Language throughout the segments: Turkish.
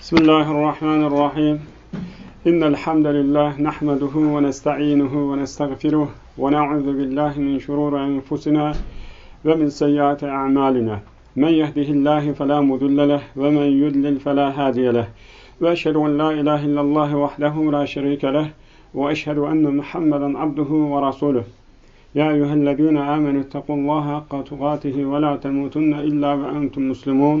بسم الله الرحمن الرحيم. إن الحمد لله نحمده ونستعينه ونستغفره ونعوذ بالله من شرور أنفسنا ومن سيئات أعمالنا. من يهده الله فلا مذل له ومن يدلل فلا هادي له. وأشهد أن لا إله إلا الله وحده لا شريك له وأشهد أن محمدا عبده ورسوله. يا أيها الذين آمنوا اتقوا الله حق تقاته ولا تموتن إلا وأنتم مسلمون.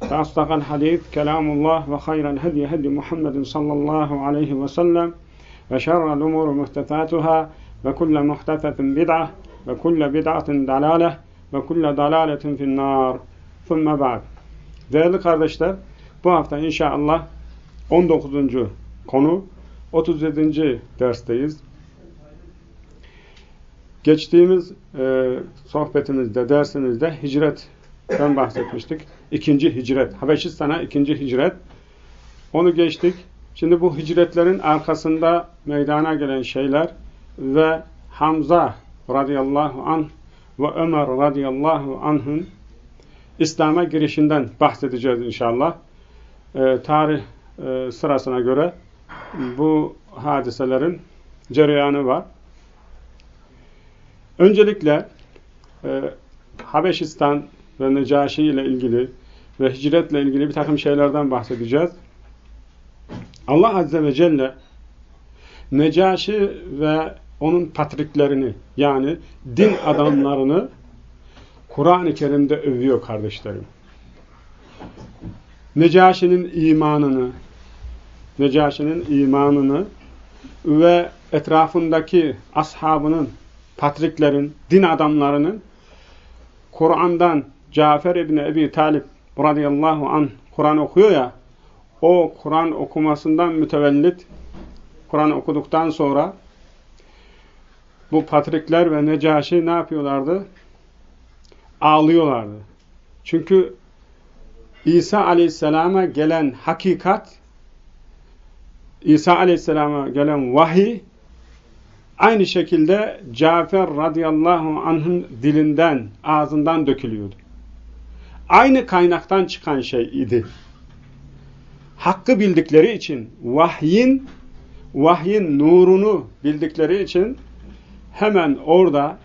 فأصدق الحديث كلام الله وخير الهدي هدي محمد صلى الله عليه وسلم وشر الأمور محدثاتها وكل محدثة بدعة وكل بدعة دلالة وكل دلالة في النار ثم بعد Değerli kardeşler, bu hafta inşallah 19. konu 37. dersteyiz. Geçtiğimiz e, sohbetimizde, dersimizde hicretten bahsetmiştik. İkinci hicret, Habeşistan'a ikinci hicret. Onu geçtik. Şimdi bu hicretlerin arkasında meydana gelen şeyler ve Hamza radıyallahu anh ve Ömer radıyallahu anh'ın İslam'a girişinden bahsedeceğiz inşallah. E, tarih e, sırasına göre bu hadiselerin cereyanı var. Öncelikle e, Habeşistan ve Necaşi ile ilgili ve hicretle ilgili bir takım şeylerden bahsedeceğiz. Allah Azze ve Celle Necaşi ve onun patriklerini yani din adamlarını Kur'an-ı Kerim'de övüyor kardeşlerim. Necaşi'nin imanını Necaşi'nin imanını ve etrafındaki ashabının patriklerin, din adamlarının Kur'an'dan Cafer İbni Ebi Talip radıyallahu anh Kur'an okuyor ya o Kur'an okumasından mütevellit Kur'an okuduktan sonra bu patrikler ve Necaşi ne yapıyorlardı? Ağlıyorlardı. Çünkü İsa aleyhisselama gelen hakikat İsa aleyhisselama gelen vahiy aynı şekilde Cafer radıyallahu anh'ın dilinden, ağzından dökülüyordu. Aynı kaynaktan çıkan şey idi. Hakkı bildikleri için, vahyin, vahyin nurunu bildikleri için hemen orada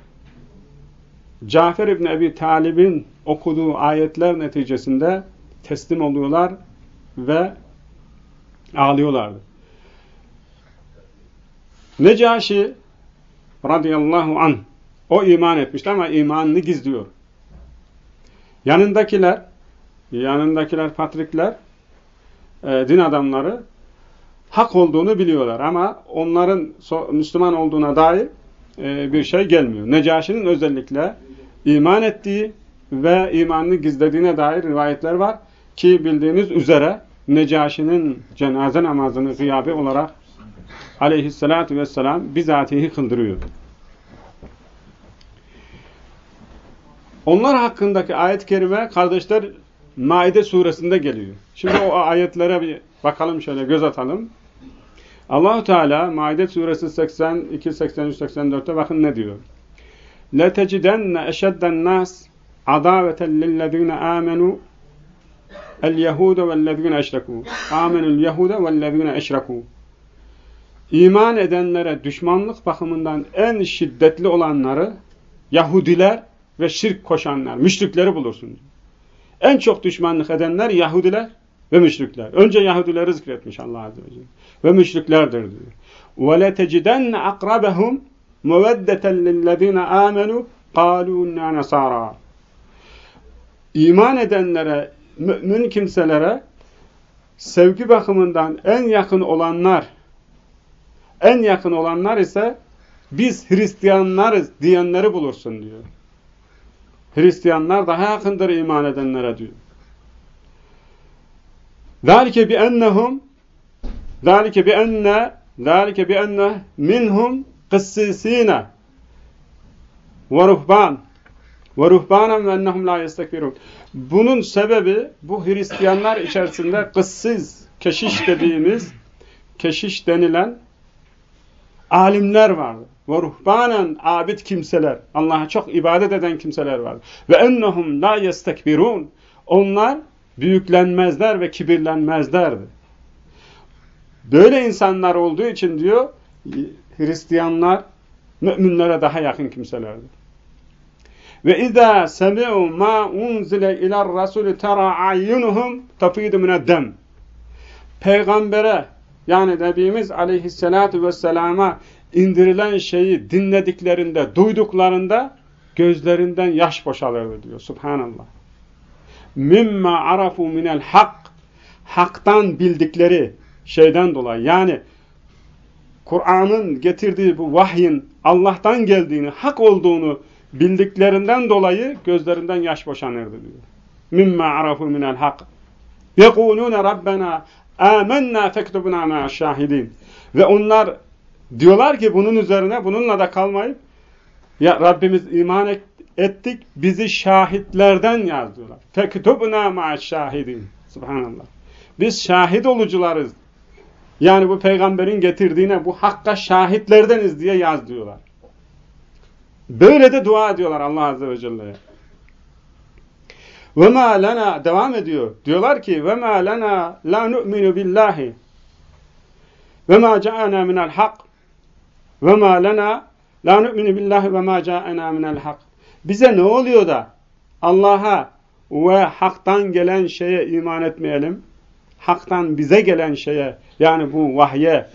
Cafer İbni Ebi Talib'in okuduğu ayetler neticesinde teslim oluyorlar ve ağlıyorlardı. Necaşi radıyallahu an o iman etmişti ama imanını gizliyor. Yanındakiler yanındakiler patrikler e, din adamları hak olduğunu biliyorlar ama onların so Müslüman olduğuna dair e, bir şey gelmiyor. Necaşi'nin özellikle iman ettiği ve imanını gizlediğine dair rivayetler var ki bildiğiniz üzere Necaşi'nin cenaze namazını gıyabi olarak aleyhissalatü vesselam bizatihi kıldırıyor. Onlar hakkındaki ayet-i kerime kardeşler Maide suresinde geliyor. Şimdi o ayetlere bir bakalım şöyle göz atalım. Allahu Teala Maide suresi 82 83 84'te bakın ne diyor? La tecidenne eşedden nas adaveten lillezine amenu el yehude vellezine eşreku. Amenul yehude vellezine eşreku. İman edenlere düşmanlık bakımından en şiddetli olanları Yahudiler ve şirk koşanlar, müşrikleri bulursun. En çok düşmanlık edenler Yahudiler ve müşrikler. Önce Yahudileri zikretmiş Allah Azze ve Celle. Ve müşriklerdir diyor. وَلَتَجِدَنَّ أَقْرَبَهُمْ مُوَدَّةً لِلَّذ۪ينَ آمَنُوا قَالُوا اِنَّا نَصَارًا İman edenlere, mümin kimselere sevgi bakımından en yakın olanlar en yakın olanlar ise biz Hristiyanlarız diyenleri bulursun diyor. Hristiyanlar daha yakındır iman edenlere diyor. Zalike bi ennehum zalike bi enne zalike bi enne minhum kıssisine ve ruhban ve ruhbanen ve ennehum la yestekbirun. Bunun sebebi bu Hristiyanlar içerisinde kıssiz, keşiş dediğimiz, keşiş denilen alimler vardı. Ve ruhbanen abid kimseler, Allah'a çok ibadet eden kimseler vardı. Ve ennehum la yestekbirun. Onlar büyüklenmezler ve kibirlenmezlerdi. Böyle insanlar olduğu için diyor, Hristiyanlar müminlere daha yakın kimselerdir. Ve izâ semi'u mâ unzile iler rasûlü tera ayyunuhum tafidu mineddem. Peygambere yani Nebimiz aleyhissalatu vesselama indirilen şeyi dinlediklerinde, duyduklarında gözlerinden yaş boşalırdı diyor. Subhanallah. Mimma arafu minel hak. Haktan bildikleri şeyden dolayı. Yani Kur'an'ın getirdiği bu vahyin Allah'tan geldiğini, hak olduğunu bildiklerinden dolayı gözlerinden yaş boşanırdı diyor. Mimma arafu minel hak. Yekulune Rabbena amennâ fektubna ma'aş şahidin. Ve onlar diyorlar ki bunun üzerine bununla da kalmayıp ya Rabbimiz iman ettik bizi şahitlerden yaz diyorlar. Fektubna ma'aş şahidin. Subhanallah. Biz şahit olucularız. Yani bu peygamberin getirdiğine bu hakka şahitlerdeniz diye yaz diyorlar. Böyle de dua ediyorlar Allah Azze ve Celle'ye. Ve ma lana devam ediyor. Diyorlar ki ve ma lana la nu'minu billahi ve ma ca'ana minel hak ve ma lana la nu'minu billahi ve ma ca'ana minel hak. Bize ne oluyor da Allah'a ve haktan gelen şeye iman etmeyelim? Haktan bize gelen şeye yani bu vahye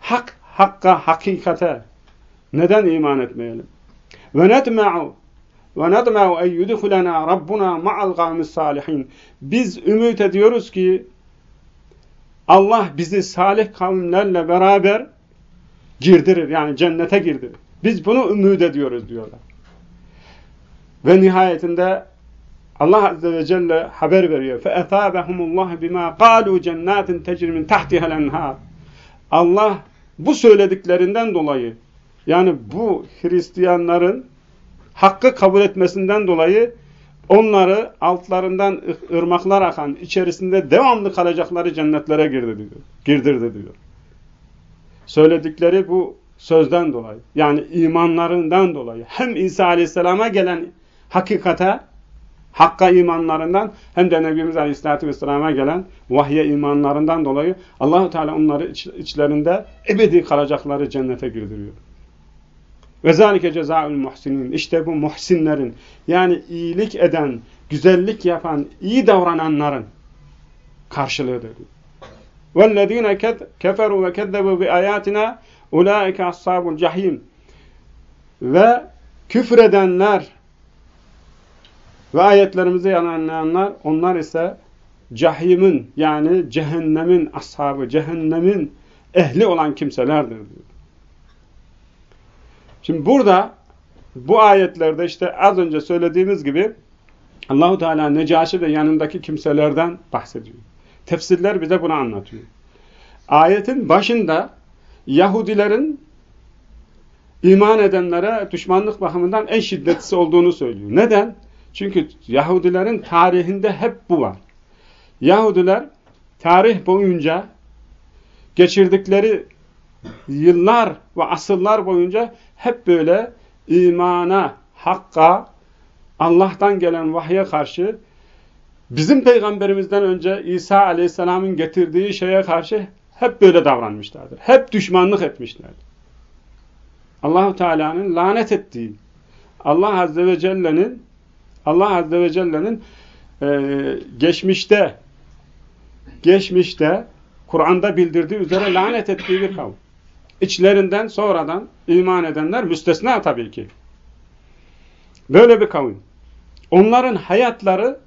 hak, hakka, hakikate neden iman etmeyelim? Ve netme'u ve nedme'u en yudhulena rabbuna ma'al gavmis salihin. Biz ümit ediyoruz ki Allah bizi salih kavimlerle beraber girdirir. Yani cennete girdirir. Biz bunu ümit ediyoruz diyorlar. Ve nihayetinde Allah Azze ve Celle haber veriyor. فَاَثَابَهُمُ اللّٰهِ بِمَا قَالُوا جَنَّاتٍ تَجْرِ مِنْ تَحْتِهَا الْاَنْهَارِ Allah bu söylediklerinden dolayı yani bu Hristiyanların hakkı kabul etmesinden dolayı onları altlarından ırmaklar akan, içerisinde devamlı kalacakları cennetlere girdi diyor. Girdirdi diyor. Söyledikleri bu sözden dolayı, yani imanlarından dolayı hem İsa Aleyhisselam'a gelen hakikate, hakka imanlarından hem de Nebimiz Aleyhisselatü Vesselam'a gelen vahye imanlarından dolayı Allahu Teala onları iç, içlerinde ebedi kalacakları cennete girdiriyor. Ve zalike cezaül muhsinin. İşte bu muhsinlerin yani iyilik eden, güzellik yapan, iyi davrananların karşılığıdır. وَالَّذ۪ينَ كَفَرُوا وَكَذَّبُوا بِآيَاتِنَا اُولَٰئِكَ أَصْحَابُ الْجَح۪يمِ Ve küfredenler ve ayetlerimizi yalanlayanlar, onlar ise cahimin yani cehennemin ashabı, cehennemin ehli olan kimselerdir diyor. Şimdi burada bu ayetlerde işte az önce söylediğimiz gibi Allahu Teala Necaşi ve yanındaki kimselerden bahsediyor. Tefsirler bize bunu anlatıyor. Ayetin başında Yahudilerin iman edenlere düşmanlık bakımından en şiddetlisi olduğunu söylüyor. Neden? Çünkü Yahudilerin tarihinde hep bu var. Yahudiler tarih boyunca geçirdikleri yıllar ve asırlar boyunca hep böyle imana, hakka, Allah'tan gelen vahye karşı bizim peygamberimizden önce İsa aleyhisselamın getirdiği şeye karşı hep böyle davranmışlardır. Hep düşmanlık etmişlerdir. Allahu Teala'nın lanet ettiği, Allah Azze ve Celle'nin Allah Azze ve Celle'nin e, geçmişte geçmişte Kur'an'da bildirdiği üzere lanet ettiği bir kavim. İçlerinden sonradan iman edenler müstesna tabii ki. Böyle bir kavim. Onların hayatları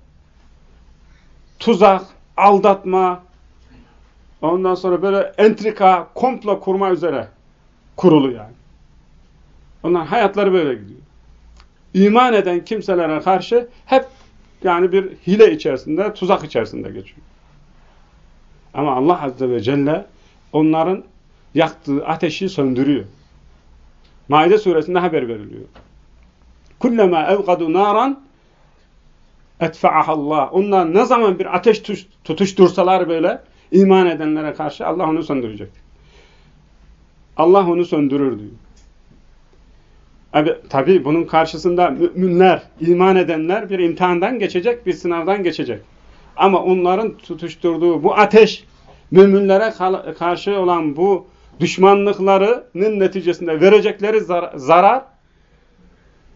tuzak, aldatma, ondan sonra böyle entrika, komplo kurma üzere kurulu yani. Onların hayatları böyle gidiyor. İman eden kimselere karşı hep yani bir hile içerisinde, tuzak içerisinde geçiyor. Ama Allah Azze ve Celle onların yaktığı ateşi söndürüyor. Maide suresinde haber veriliyor. Kullama evgadu naran etfa'ahallah. Onlar ne zaman bir ateş tutuştursalar böyle iman edenlere karşı Allah onu söndürecek. Allah onu söndürür diyor. Abi, tabi bunun karşısında müminler, iman edenler bir imtihandan geçecek, bir sınavdan geçecek. Ama onların tutuşturduğu bu ateş, müminlere karşı olan bu düşmanlıklarının neticesinde verecekleri zar zarar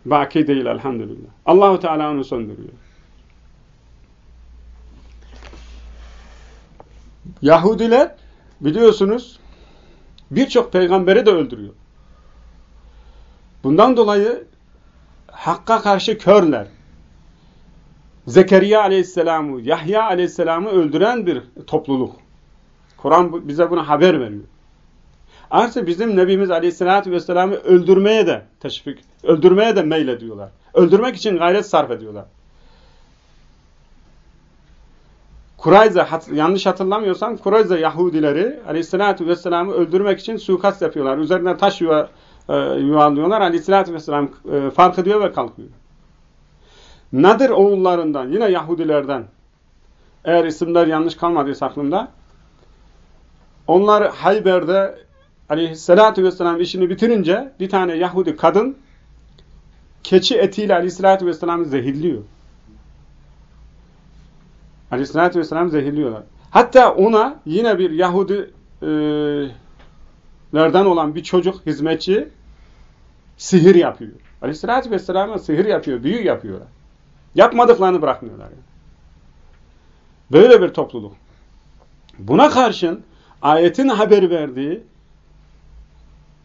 baki değil elhamdülillah. Allahu Teala onu söndürüyor. Yahudiler biliyorsunuz birçok peygamberi de öldürüyor. Bundan dolayı Hakk'a karşı körler. Zekeriya aleyhisselamı, Yahya aleyhisselamı öldüren bir topluluk. Kur'an bize bunu haber veriyor. Artık bizim Nebimiz aleyhisselatü vesselam'ı öldürmeye de teşvik, öldürmeye de meylediyorlar. Öldürmek için gayret sarf ediyorlar. Kurayza, hat, yanlış hatırlamıyorsam Kurayza Yahudileri aleyhissalatü vesselam'ı öldürmek için suikast yapıyorlar. Üzerine taş yuva, e, yuvarlıyorlar. Aleyhissalatü vesselam e, fark ediyor ve kalkıyor. Nadir oğullarından, yine Yahudilerden, eğer isimler yanlış kalmadıysa aklımda, onlar Hayber'de aleyhissalatü vesselam işini bitirince bir tane Yahudi kadın keçi etiyle aleyhissalatü vesselam'ı zehirliyor. Aleyhissalatü vesselam zehirliyorlar. Hatta ona yine bir Yahudilerden olan bir çocuk hizmetçi sihir yapıyor. Aleyhissalatü vesselam'a sihir yapıyor, büyü yapıyorlar. Yapmadıklarını bırakmıyorlar. Yani. Böyle bir topluluk. Buna karşın ayetin haber verdiği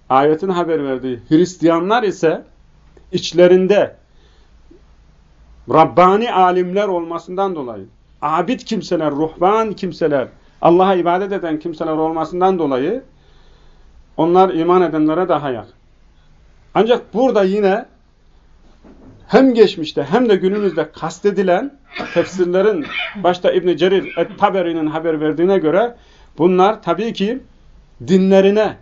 ayetin haber verdiği Hristiyanlar ise içlerinde Rabbani alimler olmasından dolayı abid kimseler, ruhban kimseler, Allah'a ibadet eden kimseler olmasından dolayı onlar iman edenlere daha yakın. Ancak burada yine hem geçmişte hem de günümüzde kastedilen tefsirlerin başta İbn Cerir et-Taberi'nin haber verdiğine göre bunlar tabii ki dinlerine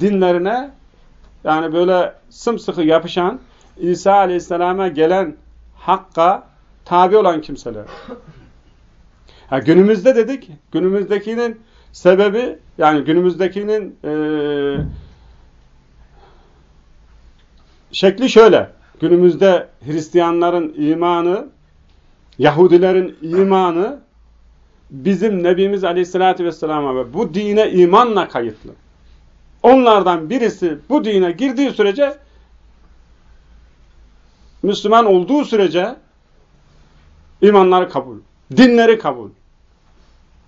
dinlerine yani böyle sımsıkı yapışan İsa Aleyhisselam'a gelen hakka tabi olan kimseler. Ha, günümüzde dedik, günümüzdekinin sebebi yani günümüzdekinin e, şekli şöyle. Günümüzde Hristiyanların imanı, Yahudilerin imanı bizim Nebimiz Aleyhisselatü Vesselam'a ve bu dine imanla kayıtlı. Onlardan birisi bu dine girdiği sürece Müslüman olduğu sürece imanları kabul, dinleri kabul.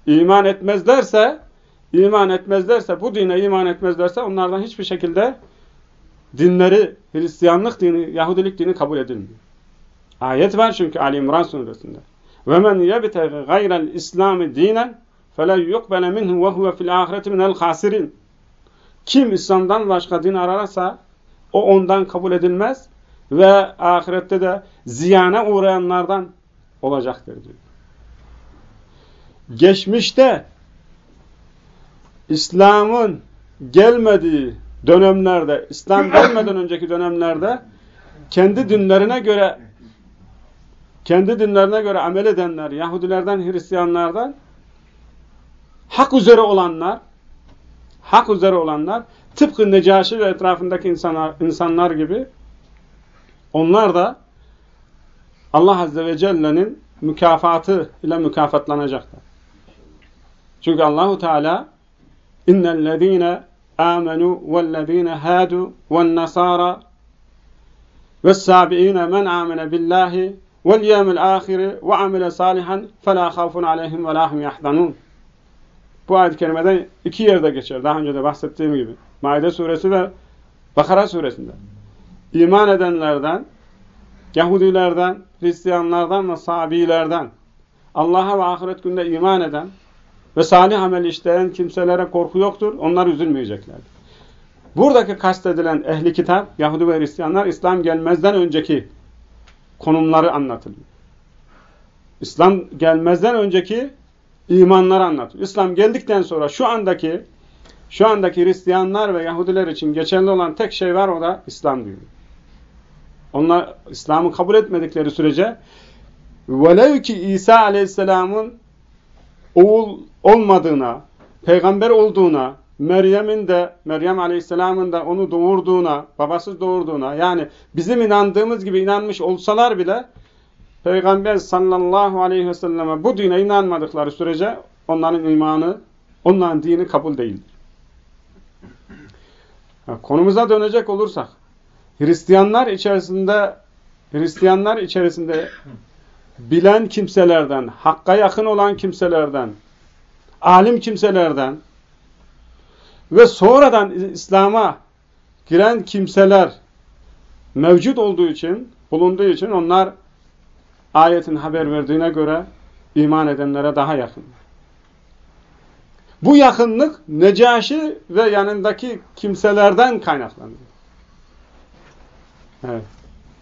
İman etmezlerse, iman etmezlerse, bu dine iman etmezlerse onlardan hiçbir şekilde dinleri, Hristiyanlık dini, Yahudilik dini kabul edilmiyor. Ayet var çünkü Ali İmran suresinde. وَمَنْ يَبْتَغِ غَيْرَ الْاِسْلَامِ دِينًا فَلَا يُقْبَلَ مِنْهُ وَهُوَ فِي الْآخِرَةِ مِنَ الْخَاسِرِينَ kim İslam'dan başka din ararsa o ondan kabul edilmez ve ahirette de ziyana uğrayanlardan olacaktır diyor. Geçmişte İslam'ın gelmediği dönemlerde, İslam gelmeden önceki dönemlerde kendi dinlerine göre kendi dinlerine göre amel edenler, Yahudilerden, Hristiyanlardan hak üzere olanlar hak üzere olanlar tıpkı Necaşi ve etrafındaki insanlar, insanlar gibi onlar da Allah Azze ve Celle'nin mükafatı ile mükafatlanacaklar. Çünkü Allahu Teala innellezine amenu vellezine hadu ven nasara ve's-sabiin men amene billahi vel yevmil ahir ve amile salihan fe la havfun aleyhim ve. Bu ayet-i kerimeden iki yerde geçer. Daha önce de bahsettiğim gibi. Maide suresi ve Bakara suresinde. İman edenlerden, Yahudilerden, Hristiyanlardan ve Sabilerden, Allah'a ve ahiret günde iman eden ve salih amel işleyen kimselere korku yoktur. Onlar üzülmeyeceklerdir. Buradaki kastedilen ehli kitap, Yahudi ve Hristiyanlar İslam gelmezden önceki konumları anlatılıyor. İslam gelmezden önceki imanları anlatıyor. İslam geldikten sonra şu andaki şu andaki Hristiyanlar ve Yahudiler için geçerli olan tek şey var o da İslam diyor. Onlar İslam'ı kabul etmedikleri sürece velev ki İsa Aleyhisselam'ın oğul olmadığına, peygamber olduğuna, Meryem'in de Meryem Aleyhisselam'ın da onu doğurduğuna, babasız doğurduğuna yani bizim inandığımız gibi inanmış olsalar bile Peygamber sallallahu aleyhi ve selleme bu dine inanmadıkları sürece onların imanı, onların dini kabul değildir. Konumuza dönecek olursak Hristiyanlar içerisinde Hristiyanlar içerisinde bilen kimselerden, hakka yakın olan kimselerden, alim kimselerden ve sonradan İslam'a giren kimseler mevcut olduğu için, bulunduğu için onlar ayetin haber verdiğine göre iman edenlere daha yakın. Bu yakınlık Necaşi ve yanındaki kimselerden kaynaklanıyor. Evet.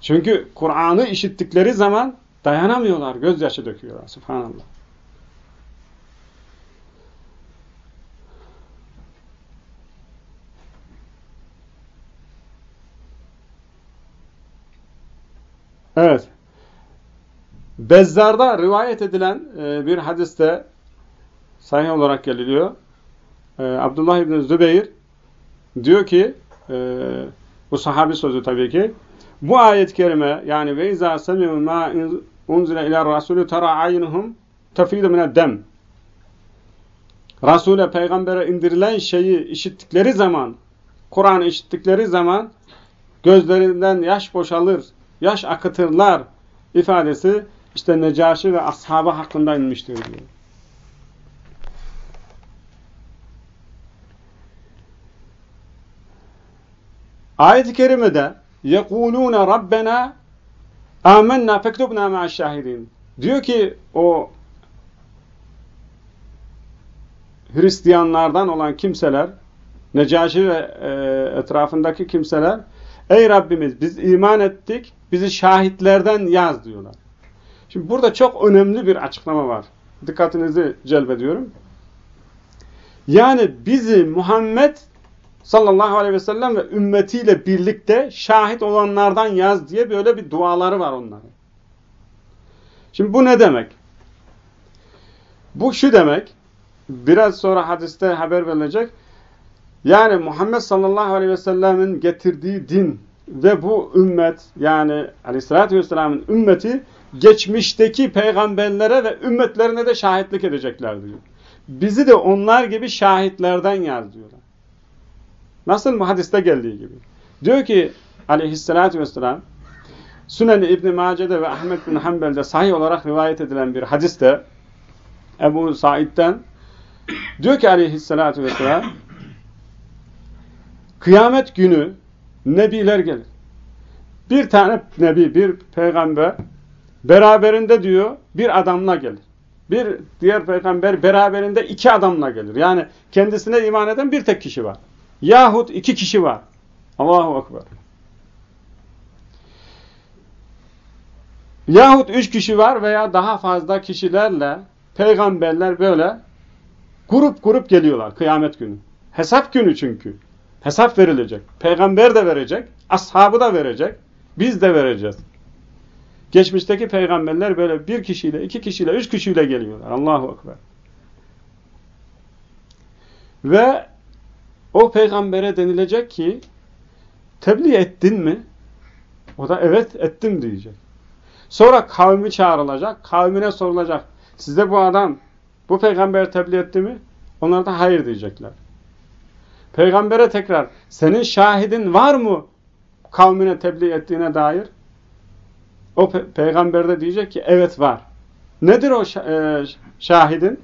Çünkü Kur'an'ı işittikleri zaman dayanamıyorlar, gözyaşı döküyorlar. Subhanallah. Evet. Bezzar'da rivayet edilen e, bir hadiste sahih olarak geliliyor. E, Abdullah İbni Zübeyir diyor ki e, bu sahabi sözü tabii ki bu ayet-i kerime yani ve izâ semi'u mâ unzile ilâ rasûlü tara aynuhum tefîdu mined-dem Resul'e, peygambere indirilen şeyi işittikleri zaman, Kur'an'ı işittikleri zaman gözlerinden yaş boşalır, yaş akıtırlar ifadesi işte Necaşi ve ashabı hakkında inmiştir diyor. Ayet-i kerimede يَقُولُونَ رَبَّنَا آمَنَّا فَكْتُبْنَا مَعَ الشَّاهِدِينَ Diyor ki o Hristiyanlardan olan kimseler, Necaşi ve e, etrafındaki kimseler, ey Rabbimiz biz iman ettik, bizi şahitlerden yaz diyorlar. Şimdi burada çok önemli bir açıklama var. Dikkatinizi celbediyorum. Yani bizi Muhammed sallallahu aleyhi ve sellem ve ümmetiyle birlikte şahit olanlardan yaz diye böyle bir duaları var onların. Şimdi bu ne demek? Bu şu demek, biraz sonra hadiste haber verilecek. Yani Muhammed sallallahu aleyhi ve sellemin getirdiği din ve bu ümmet yani aleyhissalatü vesselamın ümmeti geçmişteki peygamberlere ve ümmetlerine de şahitlik edecekler diyor. Bizi de onlar gibi şahitlerden yaz diyorlar. Nasıl bu hadiste geldiği gibi. Diyor ki aleyhissalatü vesselam Sünen-i İbn-i Mace'de ve Ahmet bin Hanbel'de sahih olarak rivayet edilen bir hadiste Ebu Said'den diyor ki aleyhissalatü vesselam kıyamet günü nebiler gelir. Bir tane nebi, bir peygamber beraberinde diyor bir adamla gelir. Bir diğer peygamber beraberinde iki adamla gelir. Yani kendisine iman eden bir tek kişi var. Yahut iki kişi var. Allahu Ekber. Yahut üç kişi var veya daha fazla kişilerle peygamberler böyle grup grup geliyorlar kıyamet günü. Hesap günü çünkü. Hesap verilecek. Peygamber de verecek, ashabı da verecek, biz de vereceğiz. Geçmişteki peygamberler böyle bir kişiyle, iki kişiyle, üç kişiyle geliyorlar. Allahu Ekber. Ve o peygambere denilecek ki tebliğ ettin mi? O da evet ettim diyecek. Sonra kavmi çağrılacak. Kavmine sorulacak. Size bu adam bu peygamber tebliğ etti mi? Onlar da hayır diyecekler. Peygambere tekrar senin şahidin var mı kavmine tebliğ ettiğine dair? O pe peygamber de diyecek ki evet var. Nedir o e, şahidin?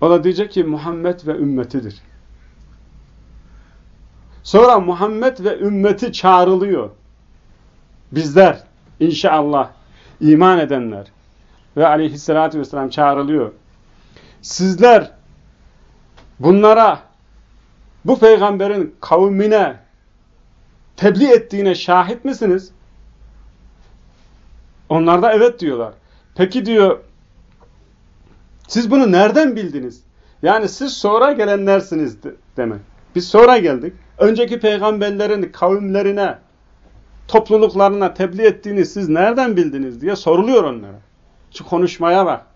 O da diyecek ki Muhammed ve ümmetidir. Sonra Muhammed ve ümmeti çağrılıyor. Bizler inşallah iman edenler ve aleyhissalatü vesselam çağrılıyor. Sizler bunlara bu peygamberin kavmine tebliğ ettiğine şahit misiniz? Onlar da evet diyorlar. Peki diyor Siz bunu nereden bildiniz? Yani siz sonra gelenlersiniz demek. Biz sonra geldik. Önceki peygamberlerin kavimlerine, topluluklarına tebliğ ettiğini siz nereden bildiniz diye soruluyor onlara. Şu konuşmaya bak.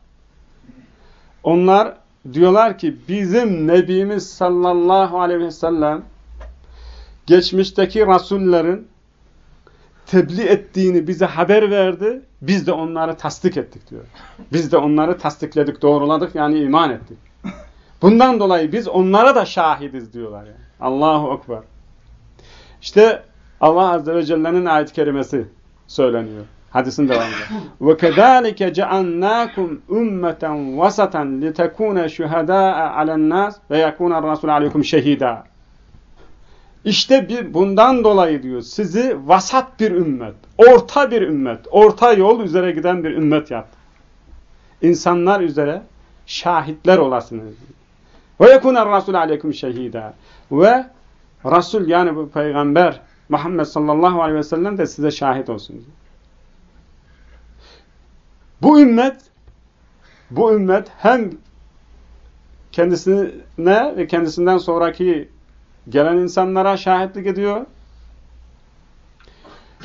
Onlar diyorlar ki bizim Nebimiz sallallahu aleyhi ve sellem geçmişteki rasullerin tebliğ ettiğini bize haber verdi. Biz de onları tasdik ettik diyor. Biz de onları tasdikledik, doğruladık yani iman ettik. Bundan dolayı biz onlara da şahidiz diyorlar yani. Allahu Ekber. İşte Allah Azze ve Celle'nin ayet-i kerimesi söyleniyor. Hadisin devamında. وَكَذَٰلِكَ جَعَلْنَاكُمْ اُمَّةً وَسَطًا لِتَكُونَ شُهَدَاءَ عَلَى النَّاسِ وَيَكُونَ الرَّسُولُ عَلَيْكُمْ شَهِيدًا işte bir, bundan dolayı diyor sizi vasat bir ümmet, orta bir ümmet, orta yol üzere giden bir ümmet yaptı. İnsanlar üzere şahitler olasınız. Ve yekûne rasul aleykum şehida. Ve Rasul yani bu peygamber Muhammed sallallahu aleyhi ve sellem de size şahit olsun. Bu ümmet bu ümmet hem kendisine ve kendisinden sonraki gelen insanlara şahitlik ediyor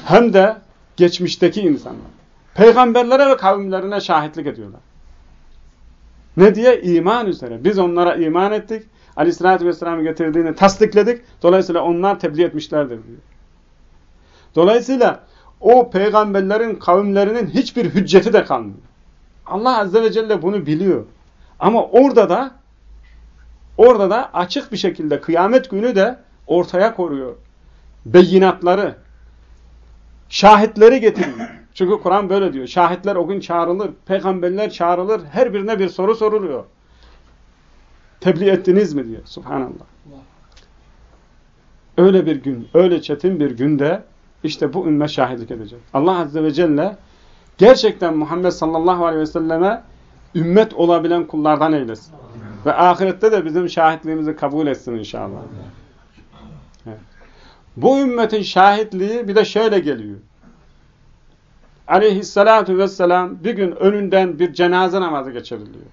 hem de geçmişteki insanlar. Peygamberlere ve kavimlerine şahitlik ediyorlar. Ne diye? İman üzere. Biz onlara iman ettik. Aleyhisselatü Vesselam'ı getirdiğini tasdikledik. Dolayısıyla onlar tebliğ etmişlerdir diyor. Dolayısıyla o peygamberlerin kavimlerinin hiçbir hücceti de kalmıyor. Allah Azze ve Celle bunu biliyor. Ama orada da orada da açık bir şekilde kıyamet günü de ortaya koruyor. Beyinatları, şahitleri getiriyor. Çünkü Kur'an böyle diyor. Şahitler o gün çağrılır, peygamberler çağrılır, her birine bir soru soruluyor. Tebliğ ettiniz mi diyor. Subhanallah. Öyle bir gün, öyle çetin bir günde işte bu ümmet şahitlik edecek. Allah Azze ve Celle gerçekten Muhammed sallallahu aleyhi ve selleme ümmet olabilen kullardan eylesin. Ve ahirette de bizim şahitliğimizi kabul etsin inşallah. Bu ümmetin şahitliği bir de şöyle geliyor. Aleyhissalatu vesselam bir gün önünden bir cenaze namazı geçiriliyor.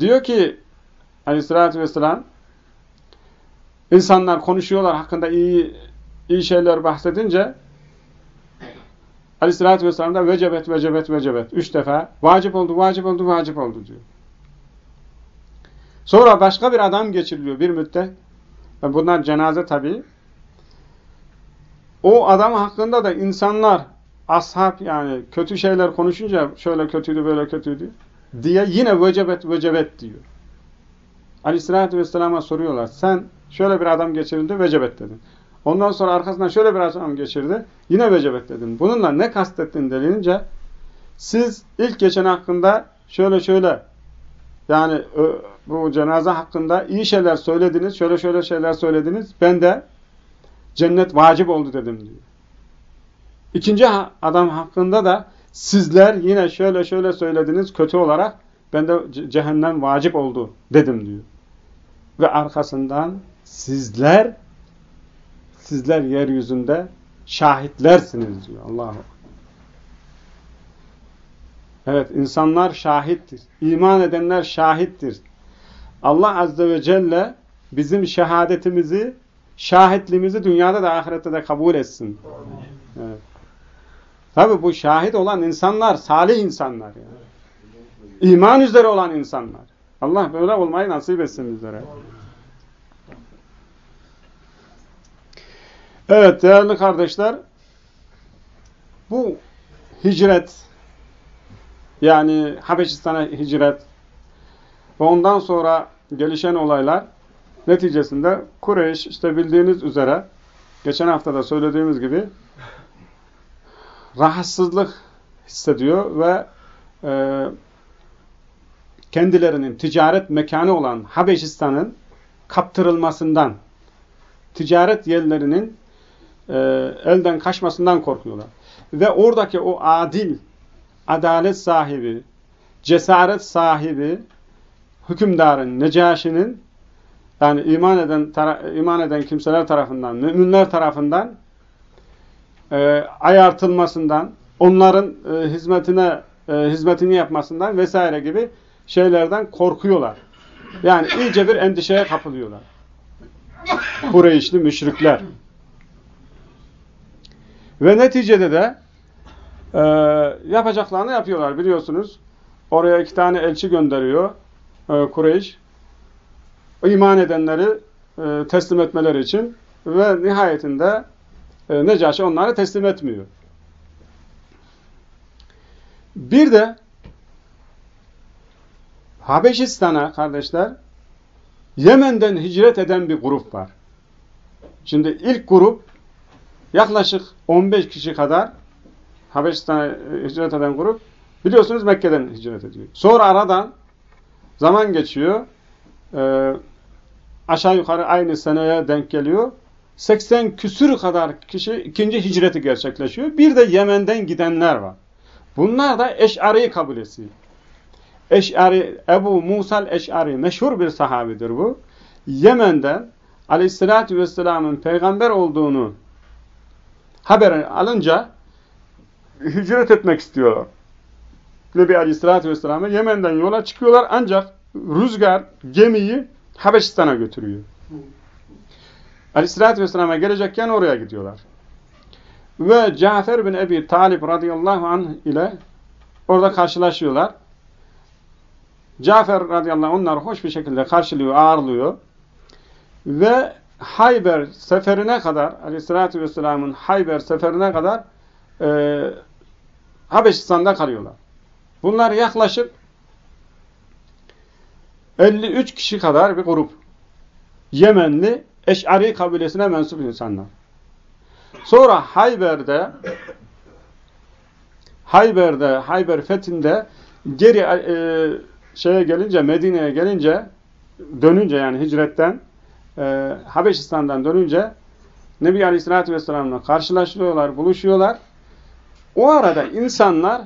Diyor ki aleyhissalatü vesselam insanlar konuşuyorlar hakkında iyi iyi şeyler bahsedince aleyhissalatü vesselam da vecebet, vecebet, vecebet. Üç defa vacip oldu, vacip oldu, vacip oldu diyor. Sonra başka bir adam geçiriliyor bir müddet. Bunlar cenaze tabii. O adam hakkında da insanlar ashab yani kötü şeyler konuşunca şöyle kötüydü böyle kötüydü diye yine vecebet vecebet diyor. Aleyhissalatü vesselama soruyorlar. Sen şöyle bir adam geçirildi vecebet dedin. Ondan sonra arkasından şöyle bir adam geçirdi. Yine vecebet dedin. Bununla ne kastettin denilince siz ilk geçen hakkında şöyle şöyle yani bu cenaze hakkında iyi şeyler söylediniz. Şöyle şöyle şeyler söylediniz. Ben de cennet vacip oldu dedim diyor. İkinci adam hakkında da sizler yine şöyle şöyle söylediniz kötü olarak ben de cehennem vacip oldu dedim diyor. Ve arkasından sizler sizler yeryüzünde şahitlersiniz diyor Allah. Evet insanlar şahittir. İman edenler şahittir. Allah Azze ve Celle bizim şehadetimizi, şahitliğimizi dünyada da ahirette de kabul etsin. Evet. Tabi bu şahit olan insanlar, salih insanlar. Yani. İman üzere olan insanlar. Allah böyle olmayı nasip etsin bizlere. Evet değerli kardeşler, bu hicret, yani Habeşistan'a hicret ve ondan sonra gelişen olaylar neticesinde Kureyş işte bildiğiniz üzere geçen hafta da söylediğimiz gibi rahatsızlık hissediyor ve e, kendilerinin ticaret mekanı olan Habeşistan'ın kaptırılmasından, ticaret yerlerinin e, elden kaçmasından korkuyorlar. Ve oradaki o adil, adalet sahibi, cesaret sahibi, hükümdarın, Necaşi'nin yani iman eden iman eden kimseler tarafından, müminler tarafından e, ayartılmasından, onların e, hizmetine e, hizmetini yapmasından vesaire gibi şeylerden korkuyorlar. Yani iyice bir endişeye kapılıyorlar. Kureyşli müşrikler. Ve neticede de e, yapacaklarını yapıyorlar biliyorsunuz. Oraya iki tane elçi gönderiyor e, Kureyş. İman edenleri e, teslim etmeleri için ve nihayetinde e, Necaşi onları teslim etmiyor. Bir de Habeşistan'a kardeşler Yemen'den hicret eden bir grup var. Şimdi ilk grup yaklaşık 15 kişi kadar Habeşistan'a hicret eden grup biliyorsunuz Mekke'den hicret ediyor. Sonra aradan zaman geçiyor. Ee, aşağı yukarı aynı seneye denk geliyor. 80 küsür kadar kişi ikinci hicreti gerçekleşiyor. Bir de Yemen'den gidenler var. Bunlar da Eş'ari kabilesi. Eş'ari, Ebu Musal Eş'ari meşhur bir sahabidir bu. Yemen'den Aleyhisselatü Vesselam'ın peygamber olduğunu haber alınca hicret etmek istiyorlar. Nebi Aleyhisselatü Vesselam'a Yemen'den yola çıkıyorlar ancak rüzgar gemiyi Habeşistan'a götürüyor. Aleyhisselatü Vesselam'a gelecekken oraya gidiyorlar. Ve Cafer bin Ebi Talib radıyallahu anh ile orada karşılaşıyorlar. Cafer radıyallahu anh onları hoş bir şekilde karşılıyor, ağırlıyor. Ve Hayber seferine kadar, aleyhissalatü vesselamın Hayber seferine kadar e, Habeşistan'da kalıyorlar. Bunlar yaklaşık 53 kişi kadar bir grup. Yemenli Eş'ari kabilesine mensup insanlar. Sonra Hayber'de Hayber'de, Hayber fethinde geri e, şeye gelince, Medine'ye gelince dönünce yani hicretten e, Habeşistan'dan dönünce Nebi Aleyhisselatü Vesselam'la karşılaşıyorlar, buluşuyorlar. O arada insanlar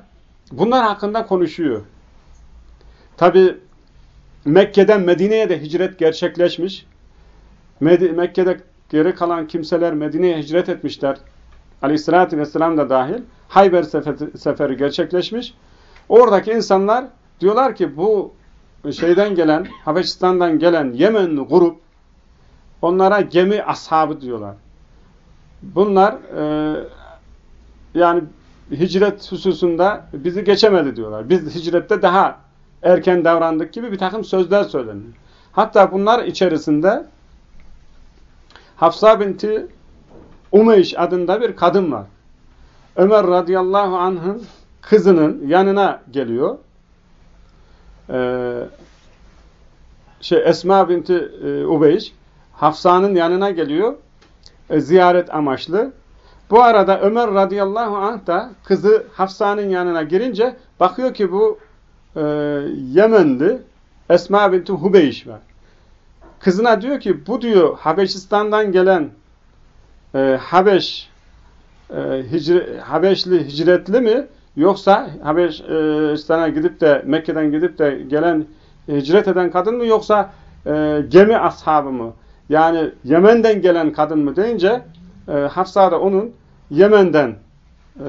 bunlar hakkında konuşuyor. Tabi Mekke'den Medine'ye de hicret gerçekleşmiş. Mekke'de geri kalan kimseler Medine'ye hicret etmişler. Aleyhissalatü vesselam da dahil. Hayber seferi gerçekleşmiş. Oradaki insanlar diyorlar ki bu şeyden gelen, Habeşistan'dan gelen Yemenli grup onlara gemi ashabı diyorlar. Bunlar e, yani hicret hususunda bizi geçemedi diyorlar. Biz hicrette daha erken davrandık gibi bir takım sözler söyleniyor. Hatta bunlar içerisinde Hafsa binti Umeyş adında bir kadın var. Ömer radıyallahu anh'ın kızının yanına geliyor. Ee, şey Esma binti e, Ubeyş Hafsa'nın yanına geliyor. E, ziyaret amaçlı. Bu arada Ömer radıyallahu anh da kızı Hafsa'nın yanına girince bakıyor ki bu e, Yemenli Esma binti Hubeyş var. Kızına diyor ki bu diyor Habeşistan'dan gelen e, Habeş e, hicri, Habeşli hicretli mi yoksa Habeşistan'a gidip de Mekke'den gidip de gelen hicret eden kadın mı yoksa e, gemi ashabı mı? Yani Yemen'den gelen kadın mı deyince e, Hafsa da onun Yemen'den e,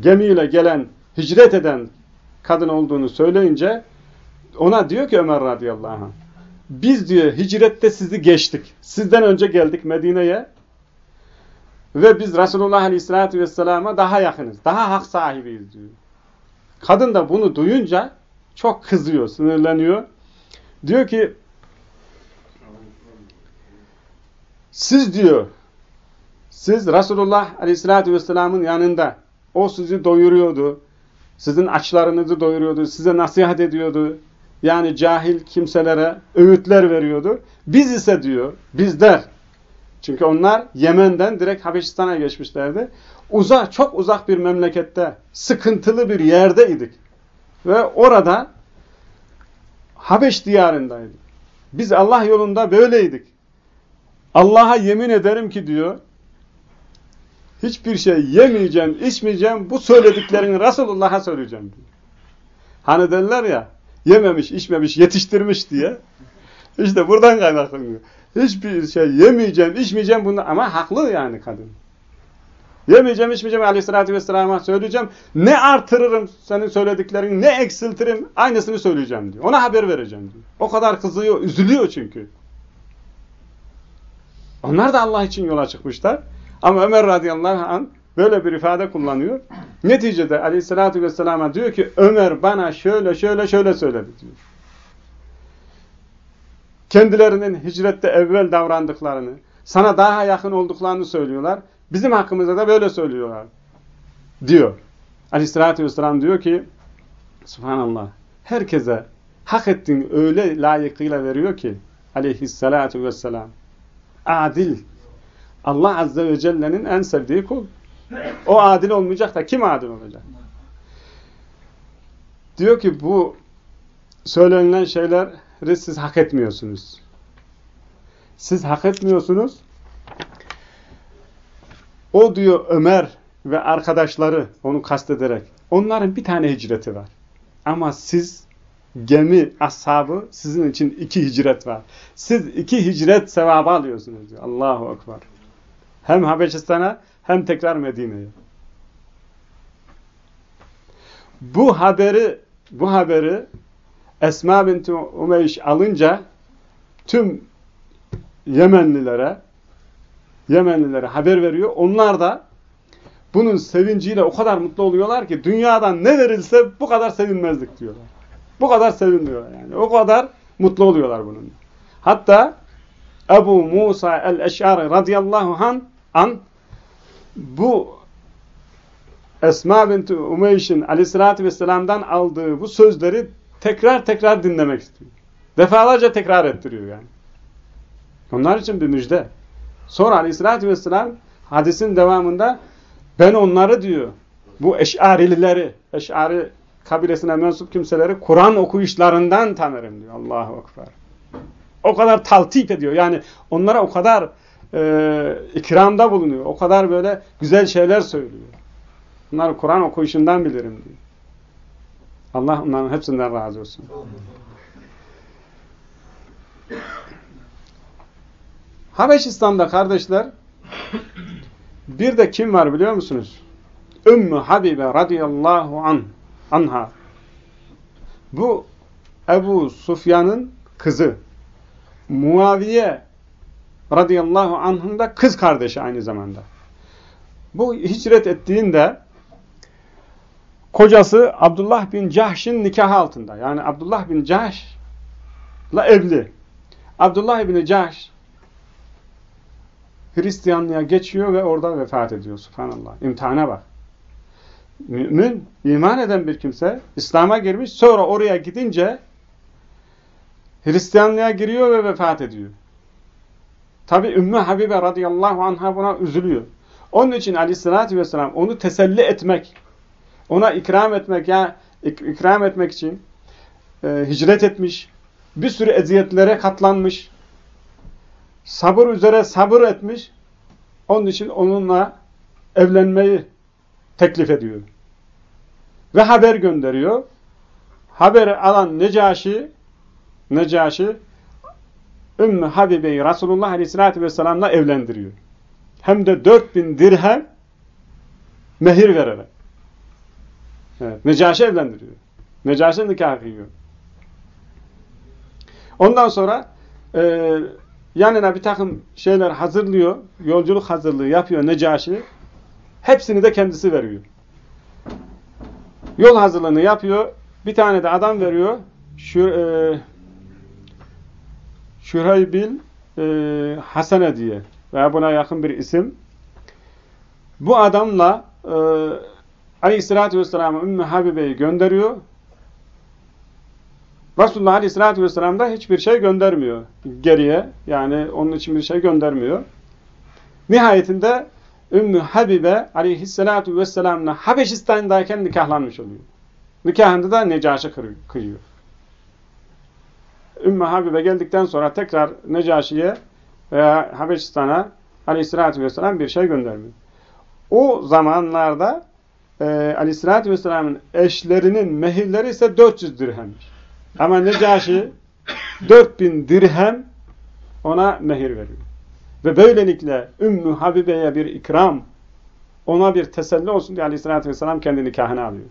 gemiyle gelen hicret eden kadın olduğunu söyleyince ona diyor ki Ömer radıyallahu anh biz diyor hicrette sizi geçtik. Sizden önce geldik Medine'ye. Ve biz Resulullah Aleyhisselatü Vesselam'a daha yakınız. Daha hak sahibiyiz diyor. Kadın da bunu duyunca çok kızıyor, sinirleniyor. Diyor ki siz diyor siz Resulullah Aleyhisselatü Vesselam'ın yanında o sizi doyuruyordu. Sizin açlarınızı doyuruyordu. Size nasihat ediyordu yani cahil kimselere öğütler veriyordu. Biz ise diyor, bizler, çünkü onlar Yemen'den direkt Habeşistan'a geçmişlerdi. Uzak, çok uzak bir memlekette, sıkıntılı bir yerdeydik. Ve orada Habeş diyarındaydık. Biz Allah yolunda böyleydik. Allah'a yemin ederim ki diyor, hiçbir şey yemeyeceğim, içmeyeceğim, bu söylediklerini Resulullah'a söyleyeceğim diyor. Hani derler ya, yememiş, içmemiş, yetiştirmiş diye. İşte buradan kaynaklanıyor. Hiçbir şey yemeyeceğim, içmeyeceğim bunu ama haklı yani kadın. Yemeyeceğim, içmeyeceğim aleyhissalatü vesselam'a söyleyeceğim. Ne artırırım senin söylediklerini, ne eksiltirim aynısını söyleyeceğim diyor. Ona haber vereceğim diyor. O kadar kızıyor, üzülüyor çünkü. Onlar da Allah için yola çıkmışlar. Ama Ömer radıyallahu anh böyle bir ifade kullanıyor. Neticede aleyhissalatü vesselama diyor ki Ömer bana şöyle şöyle şöyle söyledi diyor. Kendilerinin hicrette evvel davrandıklarını, sana daha yakın olduklarını söylüyorlar. Bizim hakkımızda da böyle söylüyorlar. Diyor. Aleyhissalatü vesselam diyor ki Subhanallah. Herkese hak ettiğini öyle layıkıyla veriyor ki aleyhissalatu vesselam. Adil. Allah Azze ve Celle'nin en sevdiği kul. O adil olmayacak da kim adil olacak? Diyor ki bu söylenilen şeyleri siz hak etmiyorsunuz. Siz hak etmiyorsunuz. O diyor Ömer ve arkadaşları onu kastederek onların bir tane hicreti var. Ama siz gemi ashabı sizin için iki hicret var. Siz iki hicret sevabı alıyorsunuz diyor. Allahu Ekber. Hem Habeşistan'a hem tekrar Medine'ye. Bu haberi bu haberi Esma binti Umeyş alınca tüm Yemenlilere Yemenlilere haber veriyor. Onlar da bunun sevinciyle o kadar mutlu oluyorlar ki dünyadan ne verilse bu kadar sevinmezdik diyorlar. Bu kadar seviniyorlar yani. O kadar mutlu oluyorlar bunun. Hatta Ebu Musa el-Eş'ari radıyallahu an, an bu Esma binti Umeyş'in aleyhissalatü vesselam'dan aldığı bu sözleri tekrar tekrar dinlemek istiyor. Defalarca tekrar ettiriyor yani. Onlar için bir müjde. Sonra aleyhissalatü vesselam hadisin devamında ben onları diyor bu eşarilileri, eşari kabilesine mensup kimseleri Kur'an okuyuşlarından tanırım diyor. Allahu Ekber. O kadar taltip ediyor. Yani onlara o kadar e, ikramda bulunuyor. O kadar böyle güzel şeyler söylüyor. Bunları Kur'an okuyuşundan bilirim diyor. Allah onların hepsinden razı olsun. Habeşistan'da kardeşler bir de kim var biliyor musunuz? Ümmü Habibe radıyallahu an, anha. Bu Ebu Sufyan'ın kızı. Muaviye radıyallahu anh'ın da kız kardeşi aynı zamanda. Bu hicret ettiğinde kocası Abdullah bin Cahş'ın nikahı altında. Yani Abdullah bin Cahş'la evli. Abdullah bin Cahş Hristiyanlığa geçiyor ve orada vefat ediyor. Subhanallah. İmtihana bak. Mümin, iman eden bir kimse İslam'a girmiş, sonra oraya gidince Hristiyanlığa giriyor ve vefat ediyor. Tabi Ümmü Habibe radıyallahu anh'a buna üzülüyor. Onun için aleyhissalatü vesselam onu teselli etmek, ona ikram etmek ya ik ikram etmek için e, hicret etmiş, bir sürü eziyetlere katlanmış, sabır üzere sabır etmiş. Onun için onunla evlenmeyi teklif ediyor. Ve haber gönderiyor. Haberi alan Necaşi Necaşi Ümmü Habibe'yi Resulullah Aleyhisselatü Vesselam'la evlendiriyor. Hem de 4000 dirhem mehir vererek. Evet, Necaşi evlendiriyor. Necaşi nikah kıyıyor. Ondan sonra e, yanına bir takım şeyler hazırlıyor. Yolculuk hazırlığı yapıyor Necaşi. Hepsini de kendisi veriyor. Yol hazırlığını yapıyor. Bir tane de adam veriyor. Şu, e, Şuraybil e, Hasene diye veya buna yakın bir isim. Bu adamla e, Aleyhisselatü Vesselam'a Ümmü Habibe'yi gönderiyor. Resulullah Aleyhisselatü Vesselam da hiçbir şey göndermiyor geriye. Yani onun için bir şey göndermiyor. Nihayetinde Ümmü Habibe Aleyhisselatü Vesselam'la Habeşistan'dayken nikahlanmış oluyor. Nikahında da Necaş'ı kıyıyor. Ümmü Habibe geldikten sonra tekrar Necaşi'ye veya Habeşistan'a Aleyhisselatü Vesselam bir şey göndermiyor. O zamanlarda e, Aleyhisselatü Vesselam'ın eşlerinin mehirleri ise 400 dirhemmiş. Ama Necaşi 4000 dirhem ona mehir veriyor. Ve böylelikle Ümmü Habibe'ye bir ikram ona bir teselli olsun diye aleyhissalatü vesselam kendi nikahını alıyor.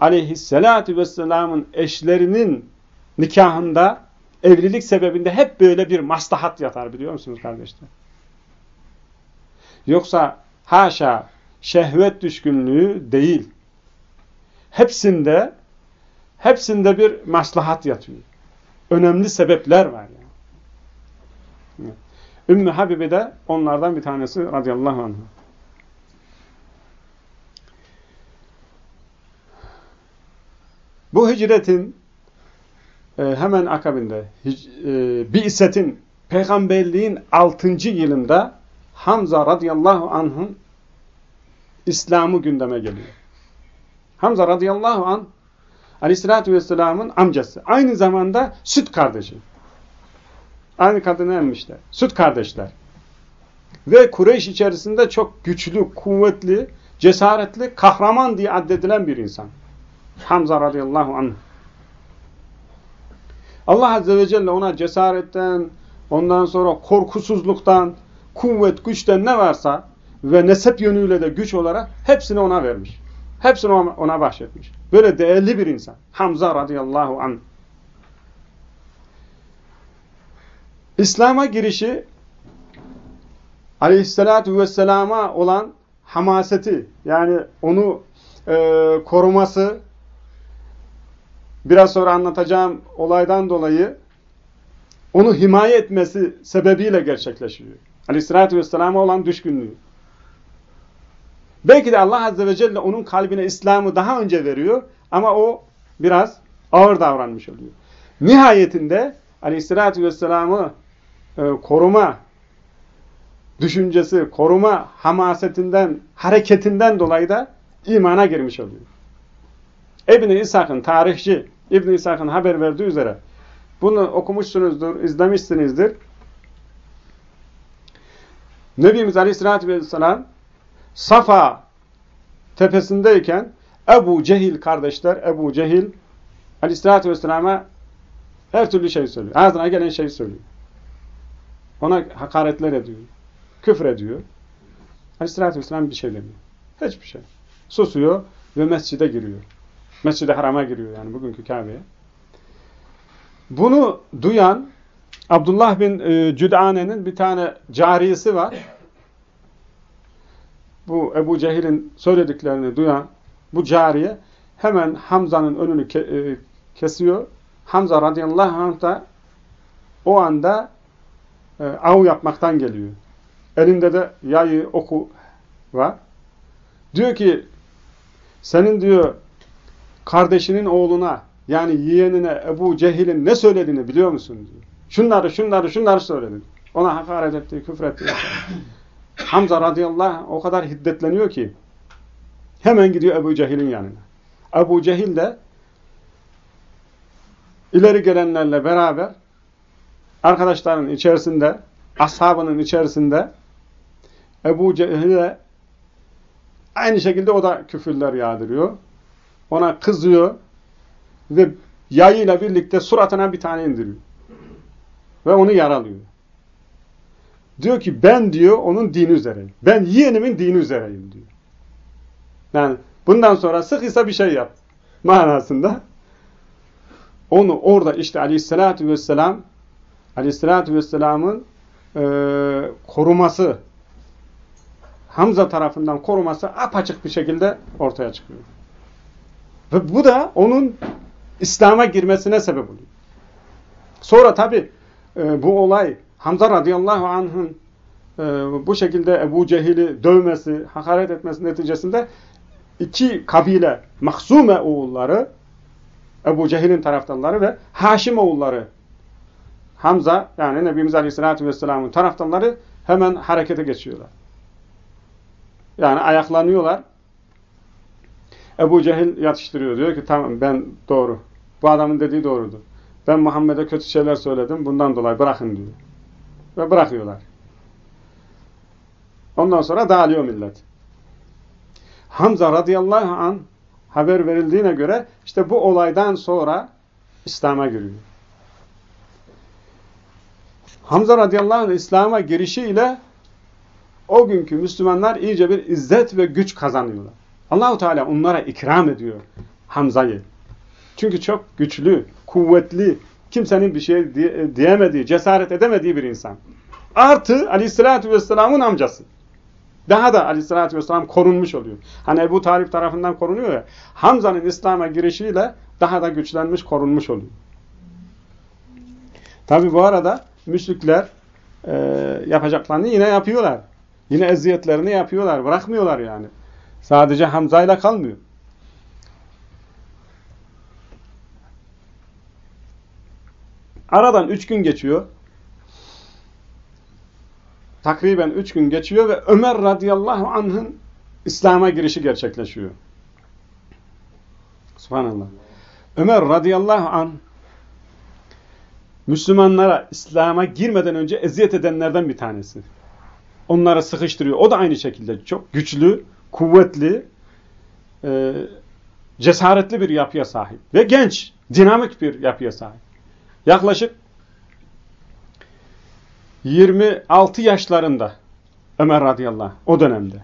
Aleyhissalatü vesselamın eşlerinin nikahında, evlilik sebebinde hep böyle bir maslahat yatar biliyor musunuz kardeşler? Yoksa haşa şehvet düşkünlüğü değil. Hepsinde hepsinde bir maslahat yatıyor. Önemli sebepler var yani. Ümmü Habibe de onlardan bir tanesi radıyallahu anh. Bu hicretin e, hemen akabinde e, Bi'setin peygamberliğin 6. yılında Hamza radıyallahu anh'ın İslam'ı gündeme geliyor. Hamza radıyallahu anh aleyhissalatü vesselamın amcası. Aynı zamanda süt kardeşi. Aynı kadını emmişler. Süt kardeşler. Ve Kureyş içerisinde çok güçlü, kuvvetli, cesaretli, kahraman diye addedilen bir insan. Hamza radıyallahu anh. Allah azze ve celle ona cesaretten, ondan sonra korkusuzluktan, kuvvet, güçten ne varsa ve nesep yönüyle de güç olarak hepsini ona vermiş. Hepsini ona bahşetmiş. Böyle değerli bir insan. Hamza radıyallahu anh. İslam'a girişi aleyhissalatu vesselama olan hamaseti yani onu e, koruması biraz sonra anlatacağım olaydan dolayı onu himaye etmesi sebebiyle gerçekleşiyor. Aleyhissalatü vesselama olan düşkünlüğü. Belki de Allah Azze ve Celle onun kalbine İslam'ı daha önce veriyor ama o biraz ağır davranmış oluyor. Nihayetinde Aleyhisselatü Vesselam'ı e, koruma düşüncesi, koruma hamasetinden, hareketinden dolayı da imana girmiş oluyor. İbn-i İshak'ın tarihçi, İbn-i haber verdiği üzere bunu okumuşsunuzdur, izlemişsinizdir. Nebimiz Aleyhisselatü Vesselam Safa tepesindeyken Ebu Cehil kardeşler, Ebu Cehil Aleyhisselatü Vesselam'a her türlü şey söylüyor. Ağzına gelen şey söylüyor. Ona hakaretler ediyor. Küfür ediyor. Aleyhisselatü Vesselam bir şey demiyor. Hiçbir şey. Susuyor ve mescide giriyor. Mescide harama giriyor yani bugünkü Kabe'ye. Bunu duyan Abdullah bin e, Cüdane'nin bir tane cariyesi var bu Ebu Cehil'in söylediklerini duyan bu cariye hemen Hamza'nın önünü e, kesiyor. Hamza radıyallahu anh da o anda e, av yapmaktan geliyor. Elinde de yayı, oku var. Diyor ki senin diyor kardeşinin oğluna yani yeğenine Ebu Cehil'in ne söylediğini biliyor musun diyor. Şunları, şunları, şunları söyledi. Ona hakaret etti, küfür etti. Hamza radıyallahu anh o kadar hiddetleniyor ki hemen gidiyor Ebu Cehil'in yanına. Ebu Cehil de ileri gelenlerle beraber arkadaşların içerisinde, ashabının içerisinde Ebu Cehil'e aynı şekilde o da küfürler yağdırıyor. Ona kızıyor ve yayıyla birlikte suratına bir tane indiriyor. Ve onu yaralıyor. Diyor ki ben diyor onun dini üzereyim. Ben yeğenimin dini üzereyim diyor. Yani bundan sonra sık ise bir şey yap manasında. Onu orada işte aleyhissalatü vesselam aleyhissalatü vesselamın e, koruması Hamza tarafından koruması apaçık bir şekilde ortaya çıkıyor. Ve bu da onun İslam'a girmesine sebep oluyor. Sonra tabi e, bu olay Hamza radıyallahu anh'ın e, bu şekilde Ebu Cehil'i dövmesi, hakaret etmesi neticesinde iki kabile, Mahzume oğulları, Ebu Cehil'in taraftarları ve Haşim oğulları, Hamza yani Nebimiz Aleyhisselatü Vesselam'ın taraftarları hemen harekete geçiyorlar. Yani ayaklanıyorlar. Ebu Cehil yatıştırıyor. Diyor ki tamam ben doğru. Bu adamın dediği doğrudur. Ben Muhammed'e kötü şeyler söyledim. Bundan dolayı bırakın diyor ve bırakıyorlar. Ondan sonra dağılıyor millet. Hamza radıyallahu an haber verildiğine göre işte bu olaydan sonra İslam'a giriyor. Hamza radıyallahu anh İslam'a girişiyle o günkü Müslümanlar iyice bir izzet ve güç kazanıyorlar. Allahu Teala onlara ikram ediyor Hamza'yı. Çünkü çok güçlü, kuvvetli, kimsenin bir şey diyemediği, cesaret edemediği bir insan. Artı Aleyhisselatü Vesselam'ın amcası. Daha da Aleyhisselatü Vesselam korunmuş oluyor. Hani Ebu Talip tarafından korunuyor ya. Hamza'nın İslam'a girişiyle daha da güçlenmiş, korunmuş oluyor. Tabi bu arada müşrikler e, yapacaklarını yine yapıyorlar. Yine eziyetlerini yapıyorlar. Bırakmıyorlar yani. Sadece Hamza ile kalmıyor. Aradan üç gün geçiyor. Takriben üç gün geçiyor ve Ömer radıyallahu anh'ın İslam'a girişi gerçekleşiyor. Subhanallah. Ömer radıyallahu anh Müslümanlara İslam'a girmeden önce eziyet edenlerden bir tanesi. Onları sıkıştırıyor. O da aynı şekilde çok güçlü, kuvvetli, e, cesaretli bir yapıya sahip. Ve genç, dinamik bir yapıya sahip. Yaklaşık 26 yaşlarında Ömer radıyallahu anh, o dönemde.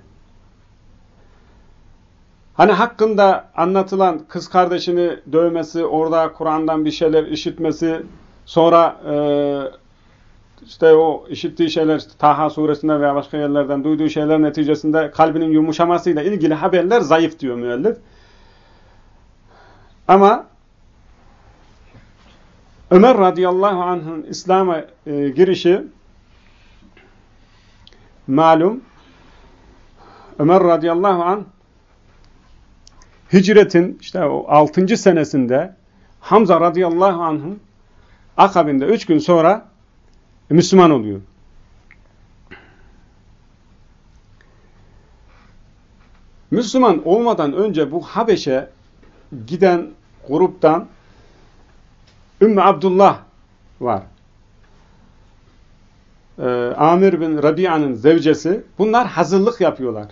Hani hakkında anlatılan kız kardeşini dövmesi, orada Kur'an'dan bir şeyler işitmesi, sonra e, işte o işittiği şeyler Taha suresinde veya başka yerlerden duyduğu şeyler neticesinde kalbinin yumuşamasıyla ilgili haberler zayıf diyor müellif. Ama Ömer radıyallahu anh'ın İslam'a e, girişi malum Ömer radıyallahu anh hicretin işte o 6. senesinde Hamza radıyallahu anh'ın akabinde 3 gün sonra Müslüman oluyor. Müslüman olmadan önce bu Habeş'e giden gruptan Ümmü Abdullah var. Ee, Amir bin Rabia'nın zevcesi. Bunlar hazırlık yapıyorlar.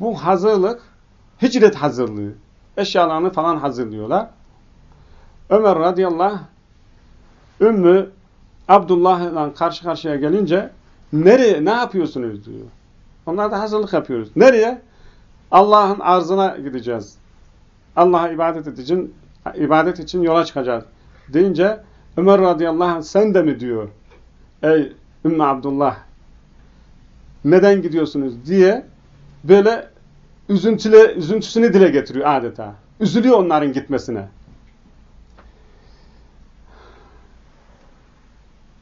Bu hazırlık hicret hazırlığı. Eşyalarını falan hazırlıyorlar. Ömer radıyallahu anh, Ümmü Abdullah ile karşı karşıya gelince nereye, ne yapıyorsunuz diyor. Onlar da hazırlık yapıyoruz. Nereye? Allah'ın arzına gideceğiz. Allah'a ibadet için, ibadet için yola çıkacağız. Deyince Ömer radıyallahu anh sen de mi diyor. Ey Ümmü Abdullah neden gidiyorsunuz diye böyle üzüntüle, üzüntüsünü dile getiriyor adeta. Üzülüyor onların gitmesine.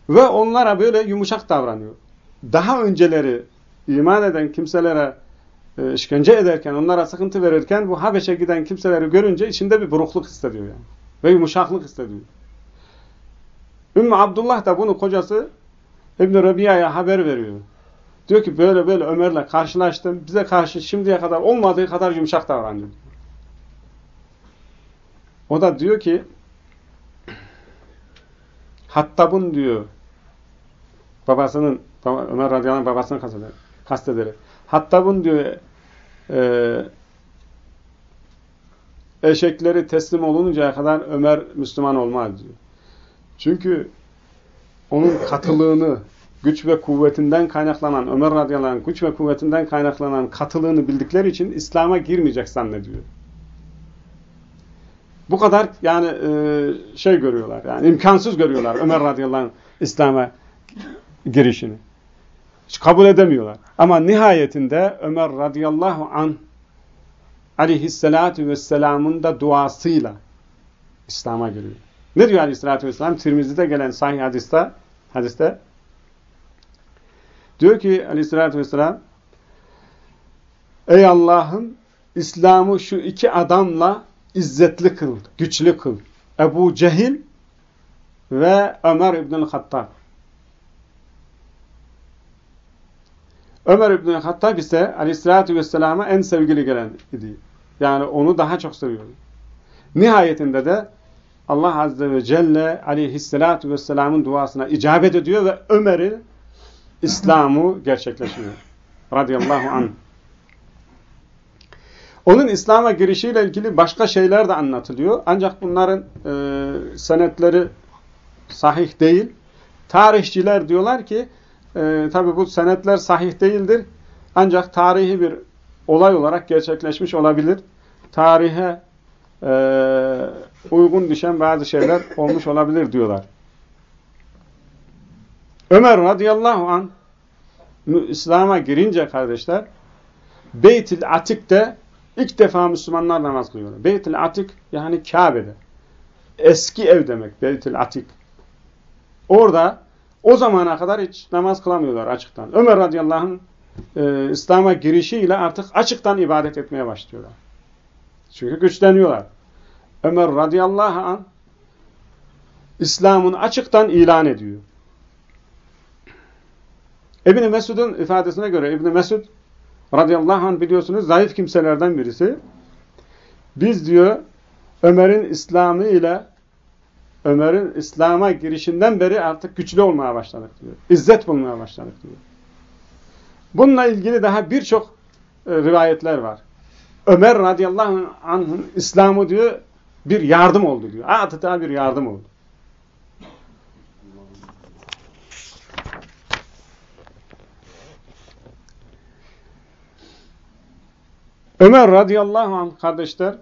Ve onlara böyle yumuşak davranıyor. Daha önceleri iman eden kimselere e, işkence ederken, onlara sıkıntı verirken bu Habeş'e giden kimseleri görünce içinde bir burukluk hissediyor yani. Ve yumuşaklık hissediyor. Ümmü Abdullah da bunu kocası İbn-i Rabia'ya haber veriyor. Diyor ki böyle böyle Ömer'le karşılaştım. Bize karşı şimdiye kadar olmadığı kadar yumuşak davranıyor. O da diyor ki Hattab'ın diyor babasının Ömer radıyallahu anh babasını kasteder. kasteder. Hattab'ın diyor e, eşekleri teslim oluncaya kadar Ömer Müslüman olmaz diyor. Çünkü onun katılığını, güç ve kuvvetinden kaynaklanan, Ömer radıyallahu anh güç ve kuvvetinden kaynaklanan katılığını bildikleri için İslam'a girmeyecek zannediyor. Bu kadar yani e, şey görüyorlar, yani imkansız görüyorlar Ömer radıyallahu anh İslam'a girişini. Kabul edemiyorlar. Ama nihayetinde Ömer radıyallahu an aleyhissalatu vesselamın da duasıyla İslam'a giriyor. Ne diyor aleyhissalatü vesselam? Tirmizi'de gelen sahih hadiste, hadiste diyor ki aleyhissalatü vesselam Ey Allah'ım İslam'ı şu iki adamla izzetli kıl, güçlü kıl. Ebu Cehil ve Ömer İbnül Hattab. Ömer İbn-i Hattab ise aleyhissalatü vesselama en sevgili gelen idi. Yani onu daha çok seviyordu. Nihayetinde de Allah Azze ve Celle aleyhissalatü vesselamın duasına icabet ediyor ve Ömer'in İslam'ı gerçekleşiyor. Radıyallahu anh. Onun İslam'a girişiyle ilgili başka şeyler de anlatılıyor. Ancak bunların e, senetleri sahih değil. Tarihçiler diyorlar ki e, tabi bu senetler sahih değildir. Ancak tarihi bir olay olarak gerçekleşmiş olabilir. Tarihe e, uygun düşen bazı şeyler olmuş olabilir diyorlar. Ömer radıyallahu an İslam'a girince kardeşler Beyt-i Atik'te ilk defa Müslümanlar namaz kılıyorlar. Beyt-i Atik yani Kabe'de. Eski ev demek Beyt-i Atik. Orada o zamana kadar hiç namaz kılamıyorlar açıktan. Ömer radıyallahu anh e, İslam'a girişiyle artık açıktan ibadet etmeye başlıyorlar. Çünkü güçleniyorlar. Ömer radıyallahu anh İslam'ın açıktan ilan ediyor. İbn Mesud'un ifadesine göre İbn Mesud radıyallahu anh biliyorsunuz zayıf kimselerden birisi. Biz diyor Ömer'in İslam'ı ile Ömer'in İslam'a girişinden beri artık güçlü olmaya başladık diyor. İzzet bulmaya başladık diyor. Bununla ilgili daha birçok e, rivayetler var. Ömer radıyallahu anh'ın İslam'ı diyor bir yardım oldu diyor. Adeta bir yardım oldu. Ömer radıyallahu anh kardeşler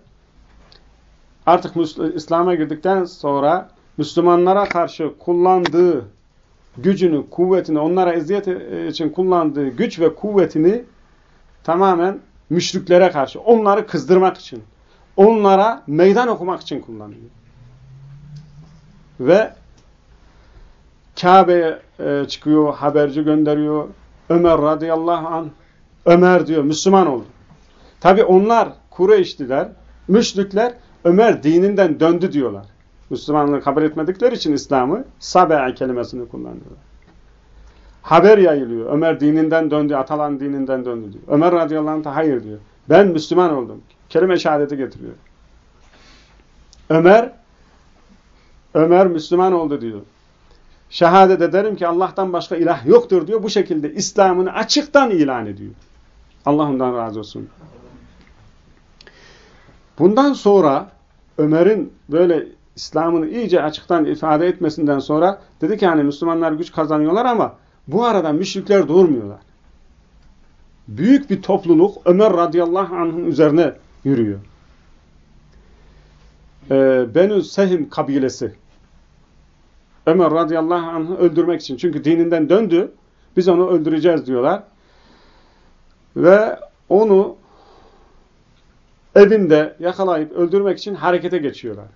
artık İslam'a girdikten sonra Müslümanlara karşı kullandığı gücünü, kuvvetini, onlara eziyet için kullandığı güç ve kuvvetini tamamen müşriklere karşı, onları kızdırmak için, onlara meydan okumak için kullanıyor. Ve Kabe'ye e, çıkıyor, haberci gönderiyor. Ömer radıyallahu an Ömer diyor, Müslüman oldu. Tabi onlar Kureyşliler, müşrikler Ömer dininden döndü diyorlar. Müslümanlığı kabul etmedikleri için İslam'ı sabe'a kelimesini kullanıyorlar. Haber yayılıyor. Ömer dininden döndü, Atalan dininden döndü diyor. Ömer radıyallahu anh hayır diyor. Ben Müslüman oldum. Kelime şehadeti getiriyor. Ömer Ömer Müslüman oldu diyor. Şehadet ederim ki Allah'tan başka ilah yoktur diyor. Bu şekilde İslam'ını açıktan ilan ediyor. Allah ondan razı olsun. Bundan sonra Ömer'in böyle İslam'ını iyice açıktan ifade etmesinden sonra dedi ki hani Müslümanlar güç kazanıyorlar ama bu arada müşrikler durmuyorlar. Büyük bir topluluk Ömer radıyallahu anh'ın üzerine yürüyor. Ee, Benü Sehim kabilesi Ömer radıyallahu anh'ı öldürmek için. Çünkü dininden döndü. Biz onu öldüreceğiz diyorlar. Ve onu evinde yakalayıp öldürmek için harekete geçiyorlar.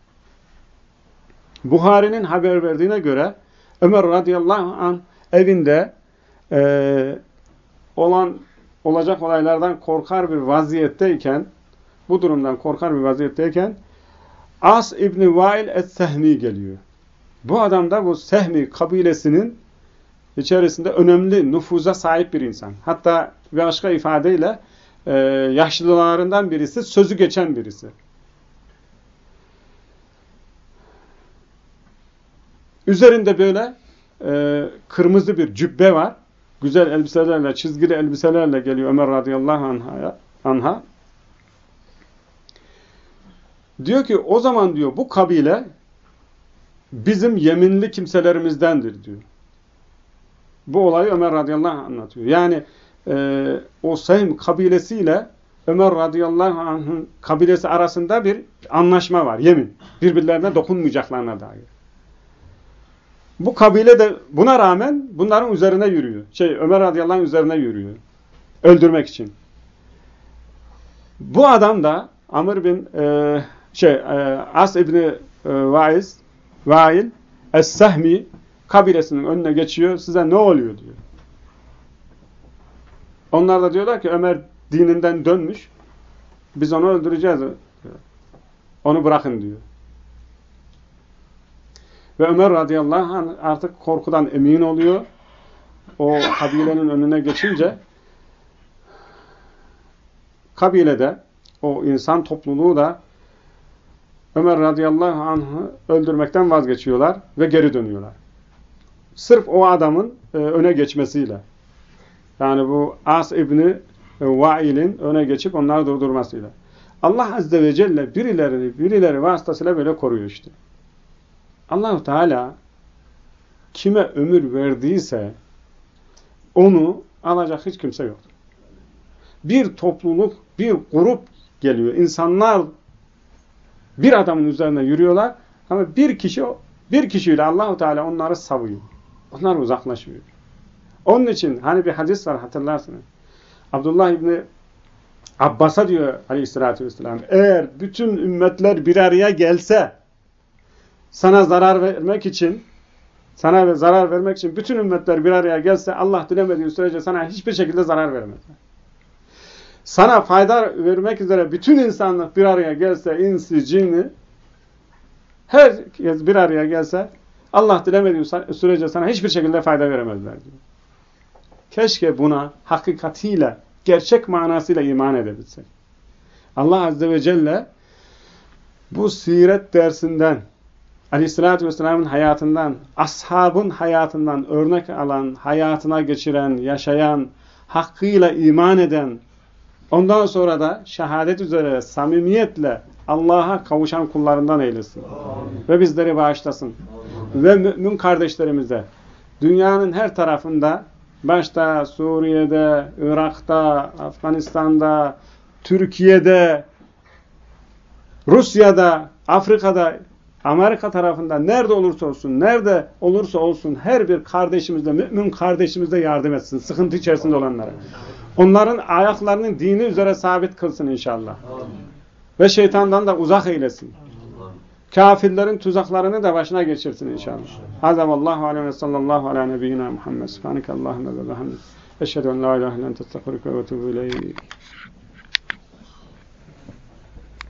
Buhari'nin haber verdiğine göre Ömer radıyallahu an evinde e, olan olacak olaylardan korkar bir vaziyetteyken bu durumdan korkar bir vaziyetteyken As İbni Vail et-Sehmi geliyor. Bu adam da bu Sehmi kabilesinin içerisinde önemli nüfuza sahip bir insan. Hatta başka ifadeyle e, yaşlılarından birisi, sözü geçen birisi. Üzerinde böyle e, kırmızı bir cübbe var. Güzel elbiselerle, çizgili elbiselerle geliyor Ömer radıyallahu anh'a. anha. Diyor ki o zaman diyor bu kabile bizim yeminli kimselerimizdendir diyor. Bu olayı Ömer radıyallahu anh anlatıyor. Yani e, o Sehm kabilesiyle Ömer radıyallahu anh'ın kabilesi arasında bir anlaşma var, yemin. Birbirlerine dokunmayacaklarına dair. Bu kabile de buna rağmen bunların üzerine yürüyor. Şey Ömer radıyallahu anh üzerine yürüyor. Öldürmek için. Bu adam da Amr bin e, şey e, As ibni e, Vaiz Vail Es-Sahmi kabilesinin önüne geçiyor. Size ne oluyor diyor. Onlar da diyorlar ki Ömer dininden dönmüş. Biz onu öldüreceğiz. Onu bırakın diyor. Ve Ömer radıyallahu anh artık korkudan emin oluyor. O kabilenin önüne geçince kabilede o insan topluluğu da Ömer radıyallahu anh'ı öldürmekten vazgeçiyorlar ve geri dönüyorlar. Sırf o adamın e, öne geçmesiyle. Yani bu As İbni Vail'in öne geçip onları durdurmasıyla. Allah Azze ve Celle birilerini birileri vasıtasıyla böyle koruyor işte. Allahu Teala kime ömür verdiyse onu alacak hiç kimse yoktur. Bir topluluk, bir grup geliyor. İnsanlar bir adamın üzerine yürüyorlar ama bir kişi bir kişiyle Allahu Teala onları savuyor. Onlar uzaklaşıyor. Onun için hani bir hadis var hatırlarsınız. Abdullah İbni Abbas'a diyor aleyhissalatü vesselam eğer bütün ümmetler bir araya gelse sana zarar vermek için sana zarar vermek için bütün ümmetler bir araya gelse Allah dilemediği sürece sana hiçbir şekilde zarar vermezler. Sana fayda vermek üzere bütün insanlık bir araya gelse, insi, cinni, herkes bir araya gelse, Allah dilemediği sürece sana hiçbir şekilde fayda veremezler diyor. Keşke buna hakikatiyle, gerçek manasıyla iman edebilsek. Allah Azze ve Celle bu siret dersinden, Aleyhisselatü Vesselam'ın hayatından, ashabın hayatından örnek alan, hayatına geçiren, yaşayan, hakkıyla iman eden, ondan sonra da şehadet üzere samimiyetle Allah'a kavuşan kullarından eylesin. Amin. Ve bizleri bağışlasın. Amin. Ve mümin kardeşlerimize dünyanın her tarafında başta Suriye'de, Irak'ta, Afganistan'da, Türkiye'de, Rusya'da, Afrika'da, Amerika tarafında nerede olursa olsun, nerede olursa olsun her bir kardeşimizde, mümin kardeşimizde yardım etsin. Sıkıntı içerisinde olanlara. Onların ayaklarının dini üzere sabit kılsın inşallah. Ve şeytandan da uzak eylesin. Kafirlerin tuzaklarını da başına geçirsin inşallah. Hâzâ vallâhu aleyhi ve sallallahu ala nebiyyina Muhammed. Subhaneke Allahümme ve bihamdik. Eşhedü en la ilahe illen testağfirüke ve etûbü ileyk.